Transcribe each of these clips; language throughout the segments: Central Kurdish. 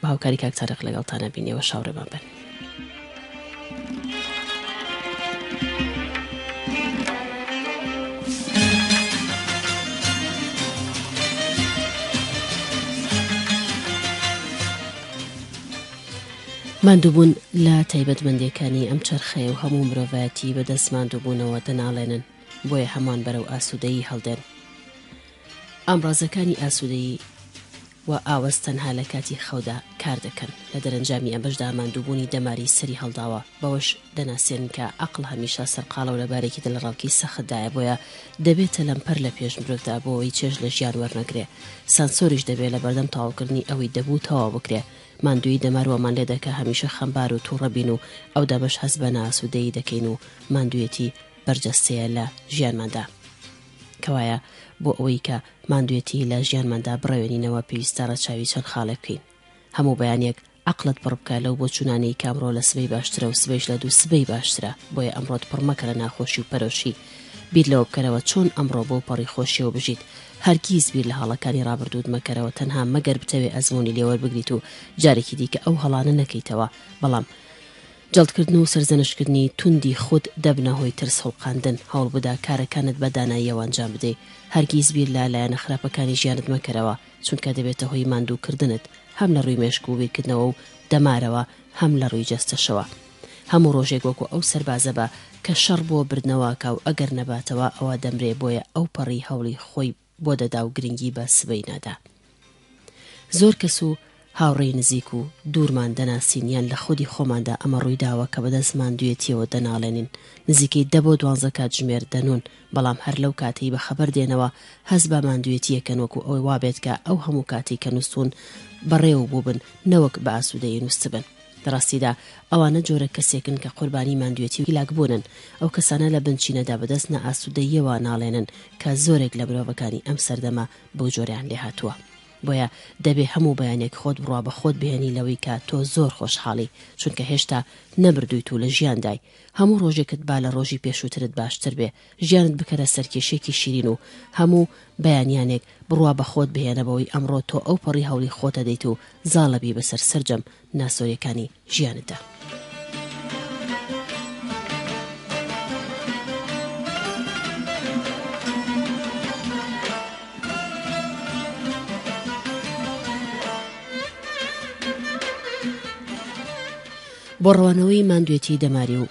با هاوکاری کاک تارق لەگەڵتانە بینەوە شاوڕێمان بن. ماندووبوون لە تایبەتمەندێکانی ئەم چەرخەیە و هەموو مرۆڤایەتی بەدەست ماندووبوونەوە دەناڵێنن بۆیە هەمان بەرەو ئاسوودەیی هەڵدێن ئامڕازەکانی ئاسوودەیی و ئاوەز تەنها لە کاتی خەودا کار دەکەن، لە دەرەنجامی ئەم بەشدا ماندووبوونی دەماری سەری هەڵداوە، بەوەش دەناسێنن کە عەقڵ هەمیشە سەرقاڵە و لە بارێکی دڵەڕاوکێی سەختدایە بۆیە دەبێ تەلەمپەر لە پێش مرۆڤدا بۆوەی چێژ لە ژیان وەرنەگرێ سانسۆریش دەبێ لە بەردەم تەواوکردنی ئەوەی دەبوو تەواو بکرێ ماندوویی دەمار وامان لێ دەکا هەمیشە خەمبار و توڕە بین و ئەو دەمەش هەست بە نائاسوودەیی دەکەین و ماندوویەتی بەرجەستەیە لە ژیانماندا کەوایە بۆ ئەوەی کە ماندوێتی لە ژیانماندا بڕەوێنینەوە پێویستە ڕەچاوی چەند خاڵێک بکەین هەموو بەیانێک عەقڵت پڕ بکە لەو بۆچوونانەی کە ئەمڕۆ لە سبەی باشترە و سبەیش لە دوو سبەی باشترە بۆیە ئەمڕۆت پڕ مەکە لە ناخۆشی و پەرۆشی بیر لەوە بکەرەوە چۆن ئەمڕۆ بەو پەڕی خۆشیەوە بژیت هەرگیز بیر لە هەڵەکانی ڕابردووت مەکەرەوە تەنها مەگەر بتەوێ ئەزموونی لێوەربگریت و جارێکی دیکە ئەو هەڵانە نەکەیتەوە بەڵام جەڵدکردن و سەرزەنشتکردنی توندی خود دەبنە هۆی ترس خوڵقاندن، هەوڵبدە کارەکانت بە داناییەوە ئەنجام بدەیت، هەرگیز بیر لە لایەنە خراپەکانی ژیانت مەکەرەوە، چونکە دەبێتە هۆی ماندووکردنت هەم لە ڕووی مێشک و بیرکردنەوە و دەمارەوە هەم لە ڕووی جەستەشەوە. هەموو ڕۆژێک وەکو ئەو سەربازە بە کە شەڕ بۆ بردنەوە ئەکا و ئەگەر نەباتەوە ئەوا دەمرێ بۆیە ئەوپەڕی هەوڵی خۆی بۆ دەدا و گرنگی بە سبەی نادا. زۆر کەس و هاوڕێی نزیک و دوورمان دەناسین یان لە خودی خۆماندا ئەمە ڕوویداوە کە بەدەست ماندووێتییەوە دەناڵێنین، نزیکەی دە بۆ دوانزە کاتژمێر دەنوون، بەڵام هەر لەو کاتەی بەخەبەر دێنەوە هەست بە ماندووێتییەکەن وەکو ئەوەی وابێت کە ئەو هەموو کاتەی کە نووستوون بەڕێوەبووبن نەوەک بە ئاسوودەیی نووستبن. لە ڕاستیدا ئەوانە جۆرە کەسێکن کە قوربانی ماندوێتی و هیلاک بوونن، ئەو کەسانە لە بنچینەدا بەدەست نائاسودەییەوە ناڵێنن کە زۆرێک لە مرۆڤەکانی ئەم سەردەمە بەو جۆرەیان لێهاتووە. بۆیە دەبێ هەموو بەیانێک خۆت بڕوا بە خۆت بهێنی لەوەی کە تۆ زۆر خۆشحاڵی چونکە هێشتا نەمردوویت و لە ژیاندای، هەموو ڕۆژێکت با لە ڕۆژی پێشووترت باشتر بێ، ژیانت بکەرە سەرکێشێکی شیرین و هەموو بەیانیانێک بڕوا بە خۆت بهێنە بەوەی ئەمڕۆ تۆ ئەو پەڕی هەوڵی خۆتەدەیت و زاڵەبی بەسەر سەرجەم ناسۆیەکانی ژیانتدا. بۆ ڕەوانەوەی ماندوێتی دەماری و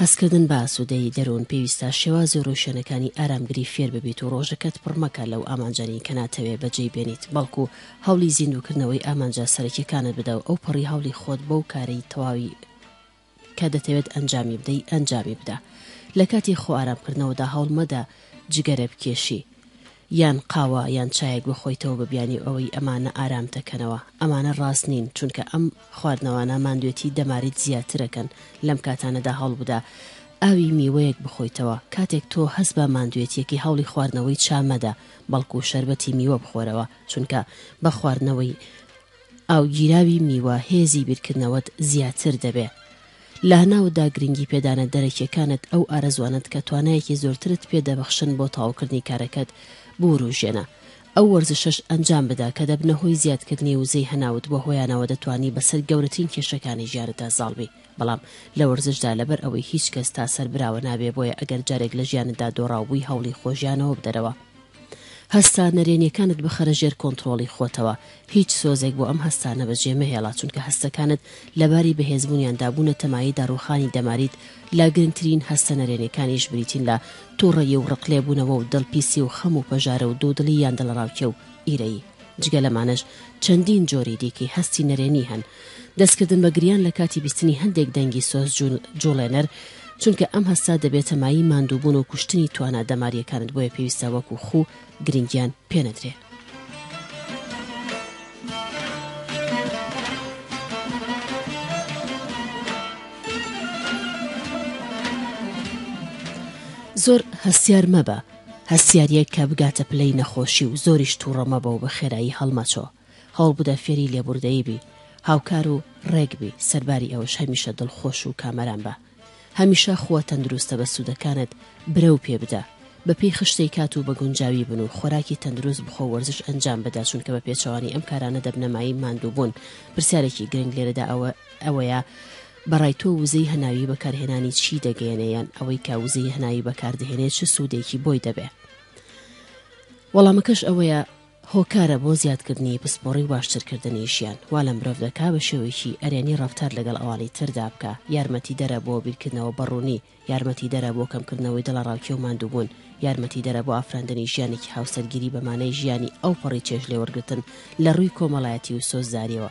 هەستکردن بە ئاسوودەیی دەروون پێویستە شێواز و ڕوشێنەکانی ئارامگری فێر ببیت و ڕۆژەکەت پڕ مەکە لەو ئامانجانەی کە ناتەوێ بەجێی بێنیت بەڵکو هەوڵی زیندووکردنەوەی ئامانجە سەرەکیەکانت بدە و ئەوپەڕی هەوڵی خۆت بەو کارەی تەواوی کە دەتەوێت ئەنجامی بدەی ئەنجامی بدە لەکاتی خۆئارامکردنەوەدا هەوڵمەدە جگەرە بکێشی یان قاوە یان چایەک بخۆیتەوە بە بیانوی ئەوەی ئەمانە ئارامت دەکەنەوە ئەمانە ڕاست نین چونکە ئەم خواردنەوانە ماندوێتی دەماریت زیاتر ئەکەن لەم کاتانەدا هەوڵبدە ئاوی میوەیەک بخۆیتەوە کاتێک تۆ هەست بە ماندوێتیەکی هەوڵی خواردنەوەی چا مەدە بەڵکو شەربەتی میوە بخۆرەوە چونکە بە خواردنەوەی ئاوگیراوی میوە هێزی بیرکردنەوەت زیاتر دەبێ. لە هەناوتدا گرنگی پێدانە دەرەکیەکانت ئەو ئارەزوانەت کە توانایەکی زۆرترت پێ دەبەخشن بۆ تەواوکردنی کارەکەت بوروژێنە. ئەو وەرزشەش ئەنجام بدە کە دەبنە هۆی زیادکردنی وزەی هەناوت بە هۆیانەوە دەتوانی بەسەر گەورەترین کێشەکانی ژیانتدا زاڵ بی بەڵام لە وەرزشدا لەبەر ئەوەی هیچ کەس تا سەر براوە نابێ بۆیە ئەگەر جارێک لە ژیانتدا دۆڕاو بووی هەوڵی خۆژیانەوە بدەرەوە هەستە نەرێنیەکانت بخەرە ژێر کۆنتڕۆڵی خۆتەوە، هیچ سۆزێک بۆ ئەم هەستانە بەجێ مەهێڵە چونکە هەستەکانت لەباری بەهێزبوونیاندا بوونە تەمایی داڕووخانی دەماریت لە گرنگترین هەستە نەرێنیەکانیش بریتین لە توڕەیی و ڕقلێبوونەوە و دڵ پیسی و خەم و پەژارە و دوودڵی یان دڵەڕاوکێ و ئیرەیی. جگە لەمانەش چەندین جۆری دیکەی هەستی نەرێنی هەن، دەستکردن بە گریان لە کاتی بیستنی هەندێک دەنگی سۆز جوڵێنەر، چونکە ئەم هەستە دەبێتە مایەی ماندووبوون و کوشتنی توانا دەمارییەکانت بۆیە پێویستە وەکو خوو گرنگیان پێنەدرێ. زۆر هەستیار مەبە، هەستیاریەک کە بگاتە پلەی نەخۆشی و زۆریش توڕە مەبە و بە خێرایی هەڵمەچۆ، هەوڵبدە فێری لێبوردەیی بی، هاوکار و ڕێک بی، سەرباری ئەوەش هەمیشە دڵخۆش و کامەران بە. هەمیشە خووە تەندروستە بەسوودەکانت برەو پێبدە، بەپێی خشتەی کات و بەگونجاوی بن و خۆراکی تەندروست بخۆ و وەرزش ئەنجام بدە چونکە بەپێچەوانەی ئەم کارانە دەبنە مایەی ماندووبوون، پرسیارێکی گرنگ لێرەدا ئەوەیە، بەڕای تۆ وزەی هەناوی بەکارهێنانی چی دەگەیەنێ یان ئەوەی کە وزەی هەناوی بەکاردەهێنێ چ سوودێکی بۆی دەبێ؟ وەڵامەکەش ئەوەیە هۆکارە بۆ زیادکردنی پسپۆڕی واشترکردنی ژیان وا لە مرۆڤ دەکا بە شێوەیەکی ئەرێنی ڕەفتار لەگەڵ ئەوانی تردا بکا یارمەتیدەرە بۆ بیرکردنەوە بەڕوونی یارمەتیدەرە بۆ کەمکردنەوەی دڵەڕاوکێ و ماندووبوون یارمەتیدەرە بۆ ئافراندنی ژیانێکی هاوسەرگیری بە مانای ژیانی ئەوپەڕی چێژلێوەرگرتن لە ڕووی کۆمەڵایەتی و سۆزداریەوە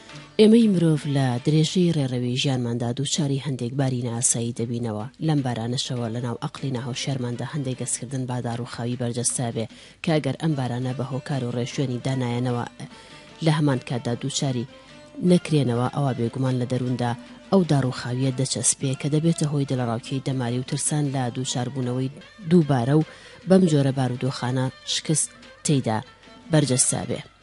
ئێمەی مرۆڤ لە درێژەی ڕێڕەوی ژیانماندا دووچاری هەندێک باری نائاسایی دەبینەوە، لەم بارانەشەوە لەناو ئەقڵی ناهۆشیارماندا هەندێک گەزکردن با داڕووخاوی بەرجەستە بێ کە ئەگەر ئەم بارانە بە هۆکار و ڕێوشوێنی دانایەنەوە لە هەمان کاتدا دووچاری نەکرێنەوە ئەوا بێگومان لە دەرووندا ئەو داڕووخاوییە دەچەسپێ کە دەبێتە هۆی دڵەڕاوکێی دەماری و ترسان لە دووچاربوونەوەی دووبارە و بەم جۆرە بارودۆخانە شکست تێیدا بەرجەستە بێ.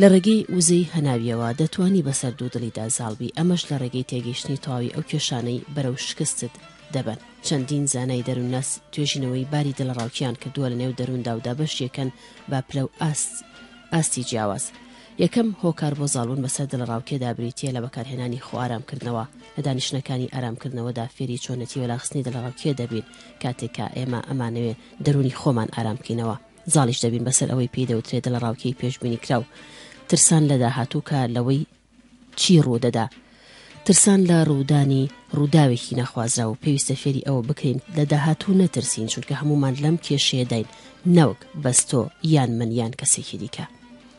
لە ڕێگەی وزەی هەناوییەوە دەتوانی بەسەر دوو دڵیدا زاڵ بی، ئەمەش لە ڕێگەی تێگەیشتنی تەواوی ئەو کێشانەی بەرەو شکستت دەبەن. چەندین زانای دەروونناس توێژینەوەی باری دڵەڕاوکێیان کردووە لەنێو دەرووندا و دابەشیەکەن بە پلە و ئاستی جیاواز. یەکەم هۆکار بۆ زاڵبوون بەسەر دڵەڕاوکێدا بریتییە لە بەکارهێنانی خۆئارامکردنەوە، لە دانیشتنەکانی ئارامکردنەوەدا فێری چۆنێتی وەلاخستنی دڵەڕاوکێ دەبین کاتێک کە ئێمە ئەمانەوێ دەروونی خۆمان ئارام بکەینەوە. زاڵیش دەبین بەسەر ئەوەی پێی دەوترێت دڵەڕاوکێی پێشببینیکراو ترسان لە داهاتوو کە لەوەی چی ڕوودەدا ترسان لە ڕوودانی ڕووداوێکی ناخوازرا و پێویستە فێری ئەوە بکەین لە داهاتوو نەترسین چونکە هەمومان لەم کێشەیەداین نەوەک بەستۆ یان من یان کەسێکی دیکە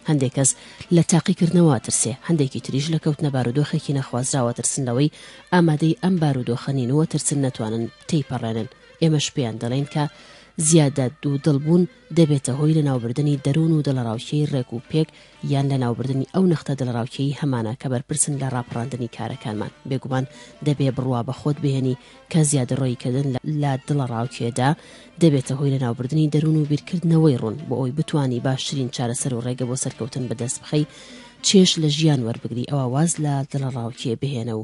هەندێک کەس لە تاقیکردنەوە ترسێ هەندێکی تریش لە کەوتنە بارودۆخێکی نەخوازراوە ترسن لەوەی ئامادەی ئەم بارودۆخەنینوە ترسن نەتوانن تێیپەڕێنن ئێمەش پێیان دەڵێن کە زیادە دوو دڵ بوون دەبێتە هۆی لەناوبردنی دەروون و دڵەڕاوکێی ڕێک و پێک یان لەناوبردنی ئەو نەختە دڵەڕاوکێی هەمانە کە بەرپرسن لە ڕاپەڕاندنی کارەکانمان بێگومان دەبێ بڕوا بە خۆت بهێنی کە زیادەڕۆیی کردن لە دڵەڕاوکێدا دەبێتە هۆی لەناوبردنی دەروون و بیرکردنەوەی ڕوون بۆ ئەوی بتوانی باشترین چارەسەر و ڕێگە بۆ سەرکەوتن بەدەست بخەی چێژ لە ژیان وەربگری ئەوە واز لە دڵەڕاوکێ بهێنە و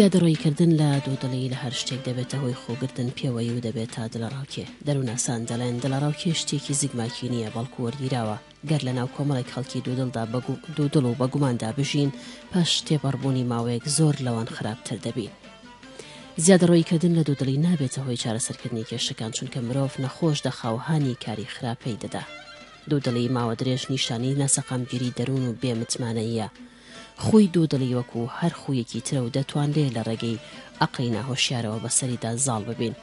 زیادەڕۆیی کردن لە دوودڵی لە هەر شتێک دەبێتە هۆی خۆگرتن پێوەی و دەبێت تا دڵەڕاوکێ دەروناسان دەڵێن دڵەڕاوکێ شتێکی زگماکی نییە بەڵکو وەرگیراوە گەر لەناو کۆمەڵێک خەڵکی دوودڵدا دوودڵ و بەگوماندا بژین پاش تێپەڕبوونی ماوەیەک زۆر لەوان خراپتر دەبی. زیادەڕۆییکردن لە دوودڵی نابێتە هۆی چارەسەرکردنی کێشەکان چونکە مرۆڤ نەخۆش دەخاو هانی کاری خراپەی دەدا. دوودڵی ماوە درێژ نیشانەی ناسەقامگیری دەروون و بێ متمانەییە، خووی دوو دڵی وەکو هەر خوویەکی ترە و دەتوانرێ لە ڕێگەی ئەقڵی ناهۆشیارەوە بە سەریدا زاڵ ببین.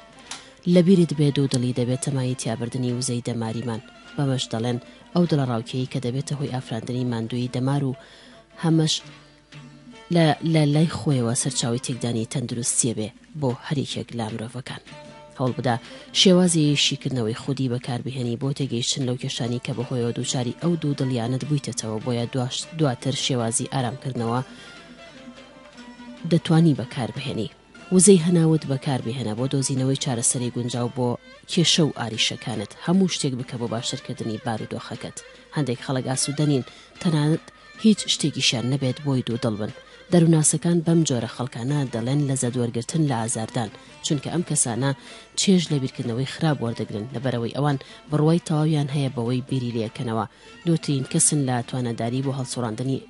لە بیرت بێ دوو دڵی دەبێ تەمای تیابردنی وزەی دەماریمان، بەمەش دەڵێن ئەو دڵە ڕاوکێی کە دەبێتە هۆی ئافراندنی ماندوویی دەمار و هەمەش لە لە لای خۆیەوە سەرچاوەی تێکدانی تەندروستییە بێ بۆ هەریەکێک لە مرۆڤەکان. هەوڵبدە شێوازی شیکردنەوەی خودی بەکاربهێنی بۆ تێگەیشتن لەو کێشانەی کە بەهۆیەوە دووچاری ئەو دوو دڵیانەت بوویتەتەوە بۆیە دواش دواتر شێوازی ئارامکردنەوە دەتانی بەکاربهێنی. وزەی هەناوت بەکاربهێنە بۆ دۆزینەوەی چارەسەری گونجاو بۆ کێشە و ئاریشەکانت هەموو شتێک بکە بۆ باشترکردنی بارودۆخەکەت هەندێک خەڵک ئاسوودەنین تەنانەت هیچ شتێکیشیان نەبێت بۆی دوودڵ بن، دەروونناسەکان بەم جۆرە خەڵکانە دەڵێن لەزەت وەرگرتن لە ئازاردان، چونکە ئەم کەسانە چێژ لە بیرکردنەوەی خراپ وەردەگرن لەبەرئەوەی ئەوان بڕوای تەواویان هەیە بەوەی بیری لێکەنەوە دووترین کەسن لە تواناداری بۆ هەڵسوڕاندنی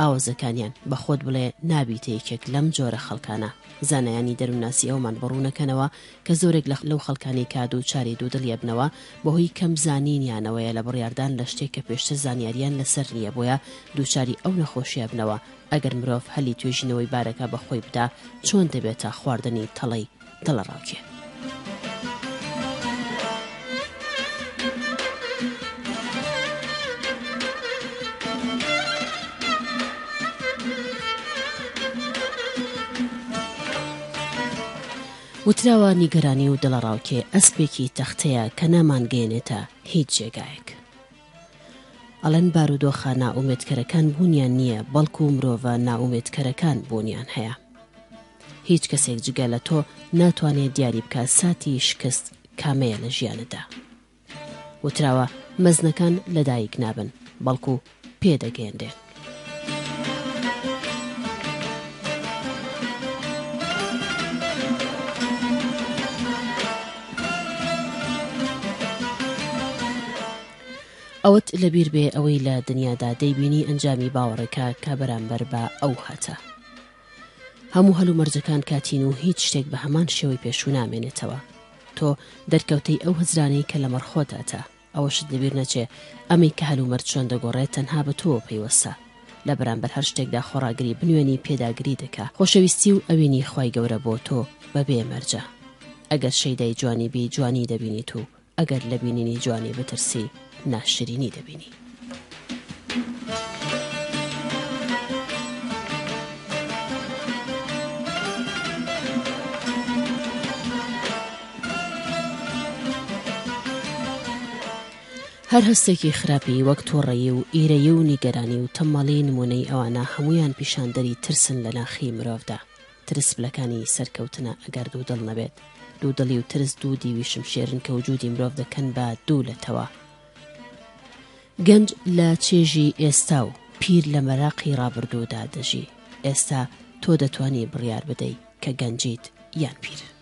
ئاوەزەکانیان، بەخۆت بڵێ نابیتە یەکێک لەم جۆرە خەڵکانە، زانایانی دەروونناسی ئەومان بڕوونەکەنەوە کە زۆرێک لە لەو خەڵکانەی کا دوو چاری دوو دڵی ئەبنەوە بەهۆی کەم زانینیانەوەیە لە بڕیاردان لە شتێک کە پێشتر زانیاریان لەسەر نییە بۆیە دووچاری ئەو نەخۆشیە ئەبنەوە ئەگەر مرۆڤ هەلی توێژینەوەی بارەکە بە خۆی بدا چۆن دەبێ تا خواردنی تەڵەی دڵەڕاوکێ وتراوە نیگەرانی و دڵەڕاوکێ ئەسپێکی تەختەیە کە نامانگەیەنێتە هیچ جێگایەک. ئەڵێن بارودۆخە نائومێدکەرەکان بوونیان نییە بەڵکو مرۆڤە نائومێدکەرەکان بوونیان هەیە. هیچ کەسێک جگە لە تۆ ناتوانێ دیاری بکا ساتی شکست کامەیە لە ژیانتدا. وتراوە مەزنەکان لەدایک نابن بەڵکو پێ دەگەیەنرێن. ئەوەت لەبیر بێ ئەوەی لە دنیادا دەیبینی ئەنجامی باوەڕێکە کە بەرامبەر بە ئەو هاتە. هەموو هەلومەرجەکان کاتین و هیچ شتێک بە هەمان شێوەی پێشوو نامێنێتەوە تۆ دەرکەوتەی ئەو هزرانەی کە لە مەرخۆداتە ئەوەشت لەبیر نەچێ ئەمەی کە هەلومەرج چۆن دەگۆڕێت تەنها بە تۆوە پەیوەستە لە بەرامبەر هەر شتێکدا خۆڕاگری بنوێنی پێداگری دەکا خۆشەویستی و ئەوینی خوای گەورە بۆ تۆ بەبێ مەرجە ئەگەر شەیدای جوانی بی جوانی دەبینیت و ئەگەر لە بینینی جوانی بترسی ناشرینی دەبینی. هەر هەستێکی خراپی وەک تۆڕەیی و ئیرەیی و نیگەرانی و تەمەڵی نمونەی ئەوانە هەمویان پیشاندەری ترسن لە ناخی مرۆڤدا ترس پلەکانی سەرکەوتنە ئەگەر دوودڵ نەبێت. دوودڵی و ترس دوو دیوی شمشێرن کە وجوودی مرۆڤ دەکەن بە دوو لەتەوە. گەنج لە چێژی ئێستا و پیر لە مەراقی ڕابردوودا دەژی. ئێستا تۆ دەتوانی بڕیار بدەی کە گەنجیت یان پیر.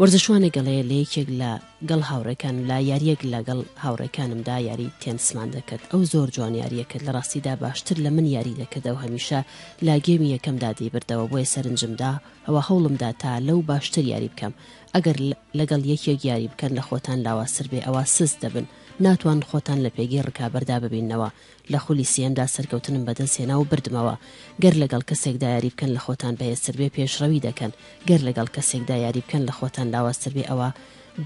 وەرزشوانێک گەڵێ لە یەکێک لە گەڵ هاوڕێکان لە یاریەک لەگەڵ هاوڕێکانمدا یاری تێنسمان دەکرد ئەو زۆر جوان یاریە کرد لە ڕاستیدا باشتر لە من یاری دەکردەوە هەمیشە لا گێمی یەکەمدا دەیبردەوە بۆیە سەرنجمدا ئەوە هەوڵمدا تا لەو باشتر یاری بکەم ئەگەر لەگەڵ یەکێک یاری بکەن لە خۆتان لاوازتر بێ ئەوە سست دەبن ناتوان خۆتان لە پێگەی ڕکابەردا ببینەوە لە خولی سێیەمدا سەرکەوتنم بەدەست هێنا و بردمەوە، گەر لەگەڵ کەسێکدا یاری بکەن لە خۆتان بەهێزتر بێ پێشڕەوی دەکەن، گەر لەگەڵ کەسێکدا یاری بکەن لە خۆتان لاوازتر بێ ئەوا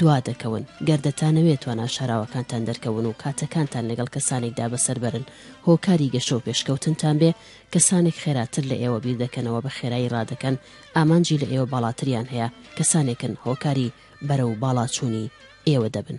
دوا دەکەون، گەر دەتانەوێ توانا شاراوەکانتان دەرکەون و کاتەکانتان لەگەڵ کەسانێکدا بەسەر بەرن هۆکاری گەشە و پێشکەوتنتان بێ کەسانێک خێراتر لە ئێوە بیر دەکەنەوە بە خێرایی ڕادەکەن ئامانجی لە ئێوە باڵاتریان هەیە کەسانێکن هۆکاری بەرەو باڵاچوونی ئێوە دەبن.